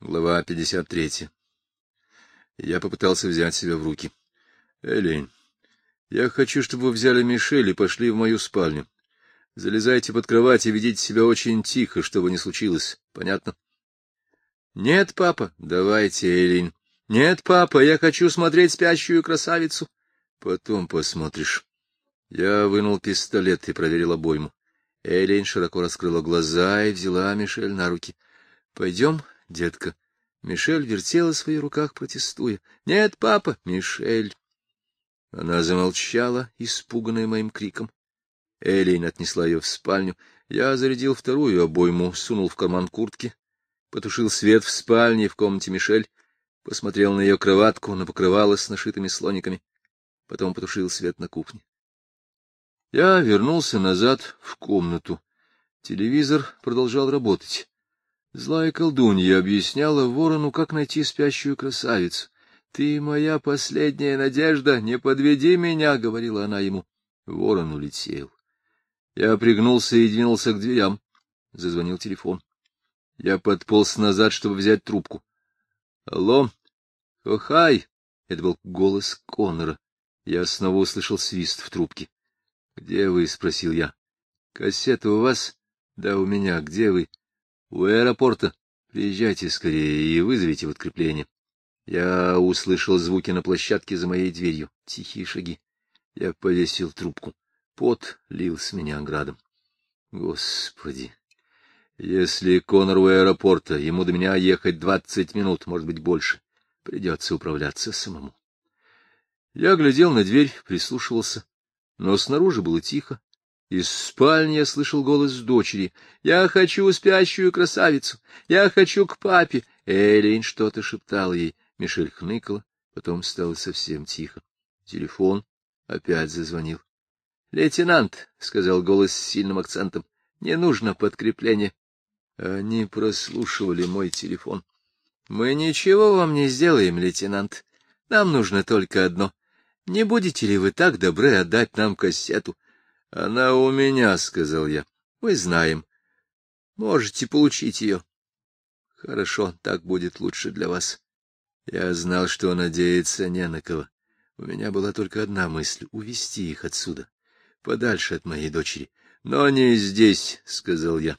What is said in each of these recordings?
Глава 53. Я попытался взять себя в руки. — Элейн, я хочу, чтобы вы взяли Мишель и пошли в мою спальню. Залезайте под кровать и ведите себя очень тихо, что бы ни случилось. Понятно? — Нет, папа. — Давайте, Элейн. — Нет, папа, я хочу смотреть спящую красавицу. — Потом посмотришь. Я вынул пистолет и проверил обойму. Элейн широко раскрыла глаза и взяла Мишель на руки. — Пойдем, детка. Мишель вертела в своих руках, протестуя. — Нет, папа, Мишель. Она замолчала, испуганная моим криком. Элейн отнесла ее в спальню. Я зарядил вторую обойму, сунул в карман куртки, потушил свет в спальне в комнате Мишель, посмотрел на ее кроватку, на покрывало с нашитыми слониками, потом потушил свет на кухне. Я вернулся назад в комнату. Телевизор продолжал работать. Злая колдунья объясняла ворону, как найти спящую красавицу. — Ты моя последняя надежда, не подведи меня, — говорила она ему. Ворон улетел. Я пригнулся и двинулся к дверям. Зазвонил телефон. Я подполз назад, чтобы взять трубку. — Алло? — Охай! — это был голос Коннора. Я снова услышал свист в трубке. — Где вы? — спросил я. — Кассета у вас? — Да, у меня. Где вы? У аэропорта. Приезжайте скорее и вызовите подкрепление. Я услышал звуки на площадке за моей дверью. Тихие шаги. Я повесил трубку. Пот лил с меня градом. Господи! Если Конор у аэропорта, ему до меня ехать двадцать минут, может быть, больше. Придется управляться самому. Я глядел на дверь, прислушивался, но снаружи было тихо. Из спальни я слышал голос дочери. «Я хочу спящую красавицу! Я хочу к папе!» Элейн что-то шептала ей. Мишель хныкала, потом стало совсем тихо. Телефон опять зазвонил. — Лейтенант, — сказал голос с сильным акцентом, — не нужно подкрепление. Они прослушивали мой телефон. — Мы ничего вам не сделаем, лейтенант. Нам нужно только одно. Не будете ли вы так добры отдать нам кассету? —— Она у меня, — сказал я. — Мы знаем. Можете получить ее. — Хорошо, так будет лучше для вас. Я знал, что надеяться не на кого. У меня была только одна мысль — увести их отсюда, подальше от моей дочери. — Но не здесь, — сказал я.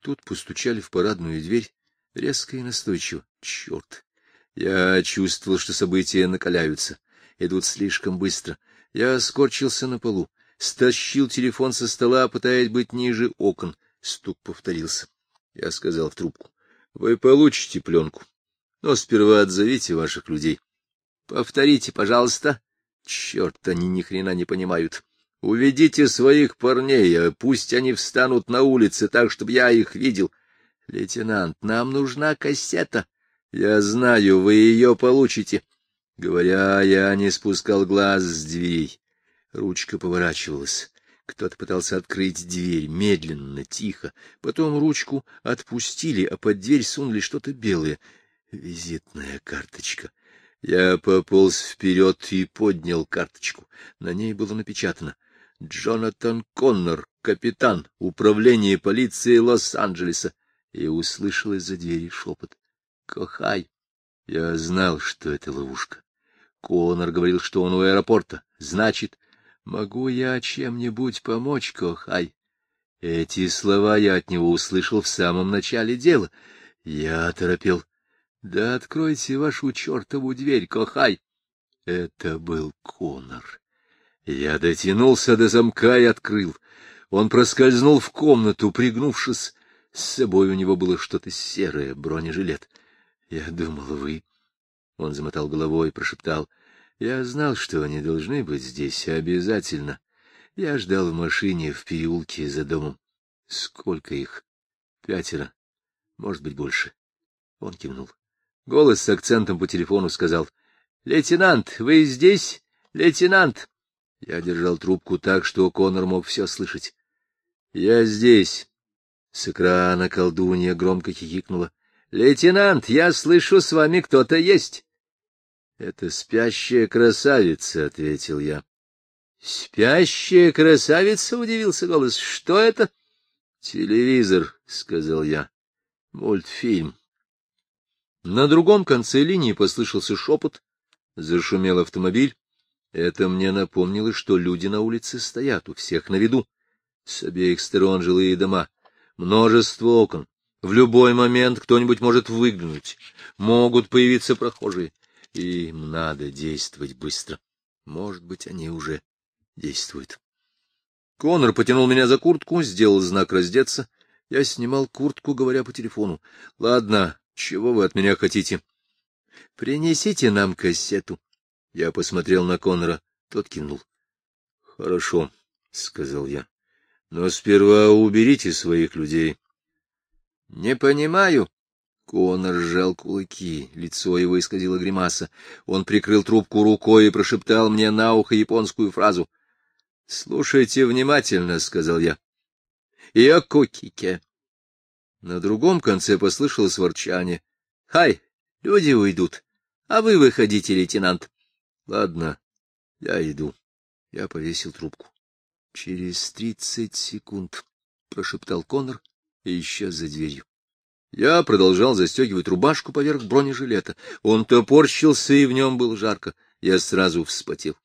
Тут постучали в парадную дверь, резко и настойчиво. Черт! Я чувствовал, что события накаляются, идут слишком быстро. Я скорчился на полу стащил телефон со стола, пытаясь быть ниже окон. Стук повторился. Я сказал в трубку. — Вы получите пленку, но сперва отзовите ваших людей. — Повторите, пожалуйста. Черт, они ни хрена не понимают. Уведите своих парней, а пусть они встанут на улице так, чтобы я их видел. — Лейтенант, нам нужна кассета. — Я знаю, вы ее получите. Говоря, я не спускал глаз с дверей. Ручка поворачивалась. Кто-то пытался открыть дверь, медленно, тихо. Потом ручку отпустили, а под дверь сунули что-то белое. Визитная карточка. Я пополз вперед и поднял карточку. На ней было напечатано «Джонатан Коннор, капитан, управление полиции Лос-Анджелеса». И услышал из-за двери шепот. «Кохай». Я знал, что это ловушка. Коннор говорил, что он у аэропорта. Значит, Могу я чем-нибудь помочь, Кохай? Эти слова я от него услышал в самом начале дела. Я торопел. Да откройте вашу чертову дверь, Кохай. Это был Конор. Я дотянулся до замка и открыл. Он проскользнул в комнату, пригнувшись. С собой у него было что-то серое, бронежилет. Я думал, вы... Он замотал головой и прошептал. Я знал, что они должны быть здесь обязательно. Я ждал в машине в переулке за домом. Сколько их? Пятеро. Может быть, больше. Он кивнул. Голос с акцентом по телефону сказал. — Лейтенант, вы здесь? Лейтенант! Я держал трубку так, что Конор мог все слышать. — Я здесь. С экрана колдунья громко хихикнула. — Лейтенант, я слышу, с вами кто-то есть. — Это спящая красавица, — ответил я. — Спящая красавица? — удивился голос. — Что это? — Телевизор, — сказал я. — Мультфильм. На другом конце линии послышался шепот, зашумел автомобиль. Это мне напомнило, что люди на улице стоят, у всех на виду. С обеих сторон жилые дома, множество окон. В любой момент кто-нибудь может выглянуть, могут появиться прохожие. Им надо действовать быстро. Может быть, они уже действуют. Конор потянул меня за куртку, сделал знак раздеться. Я снимал куртку, говоря по телефону. — Ладно, чего вы от меня хотите? — Принесите нам кассету. Я посмотрел на Конора. Тот кинул. — Хорошо, — сказал я. — Но сперва уберите своих людей. — Не понимаю. Конор сжал кулаки, лицо его исказило гримаса. Он прикрыл трубку рукой и прошептал мне на ухо японскую фразу. — Слушайте внимательно, — сказал я. — Якокике. На другом конце послышалось ворчание. — Хай, люди уйдут, а вы выходите, лейтенант. — Ладно, я иду. Я повесил трубку. — Через тридцать секунд, — прошептал Конор и исчез за дверью. Я продолжал застегивать рубашку поверх бронежилета. Он топорщился, и в нем было жарко. Я сразу вспотел.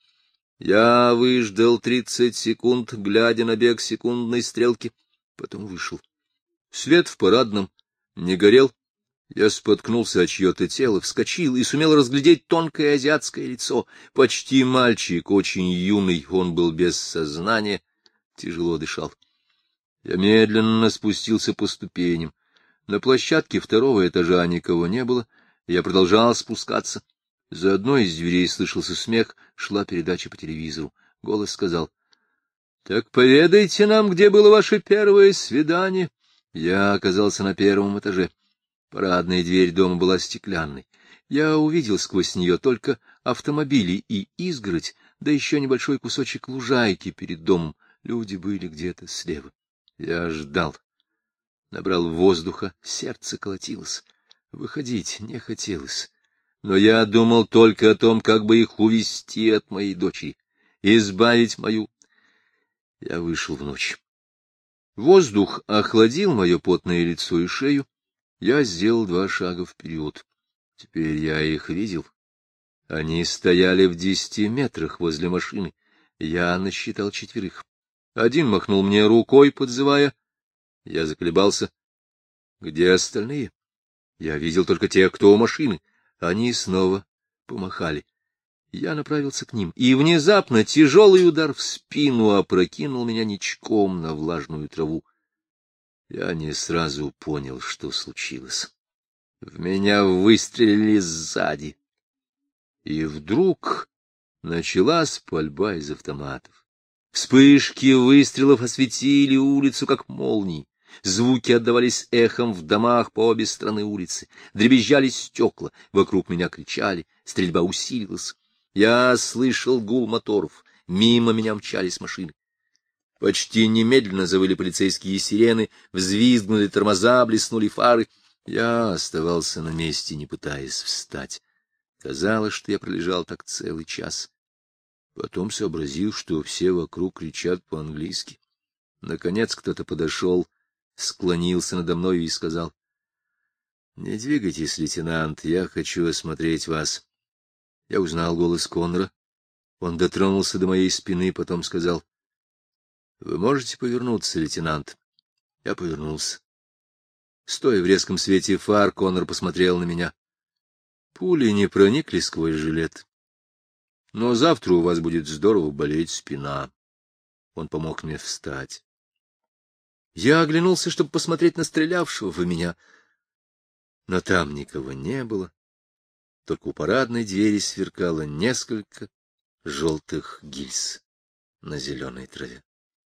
Я выждал тридцать секунд, глядя на бег секундной стрелки, потом вышел. Свет в парадном не горел. Я споткнулся о чье-то тело, вскочил и сумел разглядеть тонкое азиатское лицо. Почти мальчик, очень юный, он был без сознания, тяжело дышал. Я медленно спустился по ступеням. На площадке второго этажа никого не было. Я продолжал спускаться. За одной из дверей слышался смех, шла передача по телевизору. Голос сказал, — Так поведайте нам, где было ваше первое свидание. Я оказался на первом этаже. Парадная дверь дома была стеклянной. Я увидел сквозь нее только автомобили и изгородь, да еще небольшой кусочек лужайки перед домом. Люди были где-то слева. Я ждал набрал воздуха, сердце колотилось. Выходить не хотелось. Но я думал только о том, как бы их увести от моей дочери, избавить мою. Я вышел в ночь. Воздух охладил мое потное лицо и шею. Я сделал два шага вперед. Теперь я их видел. Они стояли в десяти метрах возле машины. Я насчитал четверых. Один махнул мне рукой, подзывая, я заколебался. Где остальные? Я видел только тех, кто у машины. Они снова помахали. Я направился к ним, и внезапно тяжелый удар в спину опрокинул меня ничком на влажную траву. Я не сразу понял, что случилось. В меня выстрелили сзади. И вдруг началась пальба из автоматов. Вспышки выстрелов осветили улицу, как молнии. Звуки отдавались эхом в домах по обе стороны улицы. Дребезжали стекла, вокруг меня кричали, стрельба усилилась. Я слышал гул моторов, мимо меня мчались машины. Почти немедленно завыли полицейские сирены, взвизгнули тормоза, блеснули фары. Я оставался на месте, не пытаясь встать. Казалось, что я пролежал так целый час. Потом сообразил, что все вокруг кричат по-английски. Наконец кто-то подошел, склонился надо мною и сказал, — Не двигайтесь, лейтенант, я хочу осмотреть вас. Я узнал голос Конра. Он дотронулся до моей спины, потом сказал, — Вы можете повернуться, лейтенант? Я повернулся. Стоя в резком свете фар, Конор посмотрел на меня. Пули не проникли сквозь жилет. Но завтра у вас будет здорово болеть спина. Он помог мне встать. Я оглянулся, чтобы посмотреть на стрелявшего в меня, но там никого не было. Только у парадной двери сверкало несколько желтых гильз на зеленой траве.